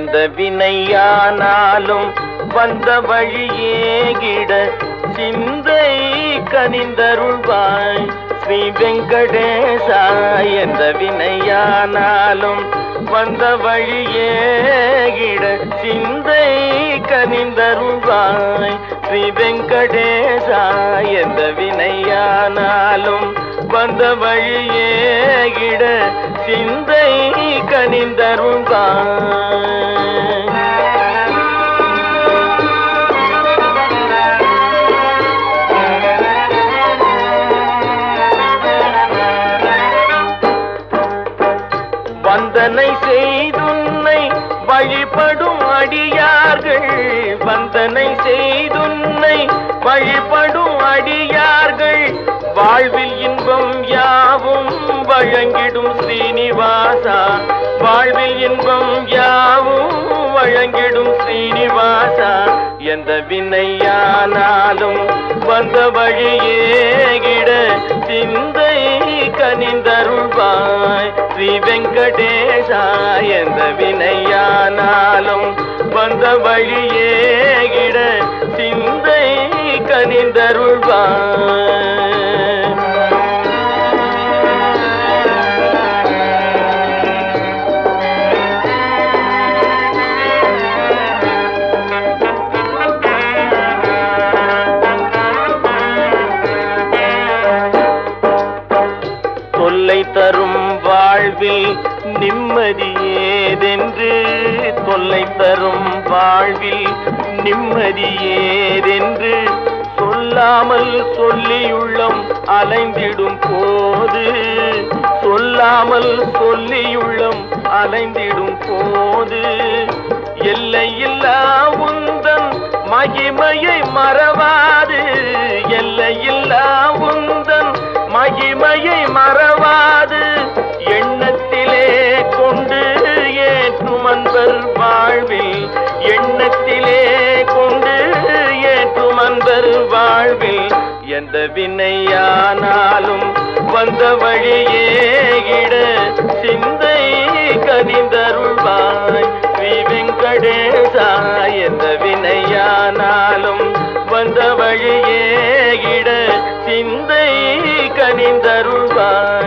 எந்த வினையானாலும் வந்த வழியே கிட சிந்தை கனிந்தருள்வாய். ஸ்ரீ வெங்கடேசா எந்த வினையானாலும் வந்த வழியே கிட சிந்தை கனிந்தருள்வாய். ஸ்ரீ வெங்கடேசா எந்த வினையானாலும் வந்த வழியே கிட சிந்தை கனிந்தருள்வாய். வந்தனை செய்துன்னை வழிபடும் அடியார்கள். வந்தனை செய்துன்னை வழிபடும் அடியார்கள். வாழ்வில் இன்பம் யாவும் வழங்கிடும் ஸ்ரீனிவாசா வாழ்வில் இன்பம் யாவும் வழங்கிடும் ஸ்ரீனிவாசா எந்த வினையானாலும் வந்த வழியே கிட சிந்தை கனிந்தருள்வாய். ஸ்ரீ வெங்கடேசா எந்த வினையானாலும் வந்த வழியே இட சிந்தை கனிந்தருள்வான். தரும் வாழ்வில் நிம்மதி ஏதென்று தொல்லை தரும் வாழ்வில் நிம்மதி ஏதென்று சொல்லாமல் சொல்லியுள்ளம் அலைந்திடும் போது சொல்லாமல் சொல்லியுள்ளம் அலைந்திடும் போது எல்லையில்லா உந்தன் மகிமையை மறவாது எல்லையில்லா உந்தன் மகிமையை மறவாது. வாழ்வில் எந்த வினையானாலும் வந்த வழியே இட சிந்தை கதிந்தருள்வாய் ஸ்ரீ வெங்கடேசா எந்த வினையானாலும் வந்த வழியே இட சிந்தை கனிந்தருள்வாய்.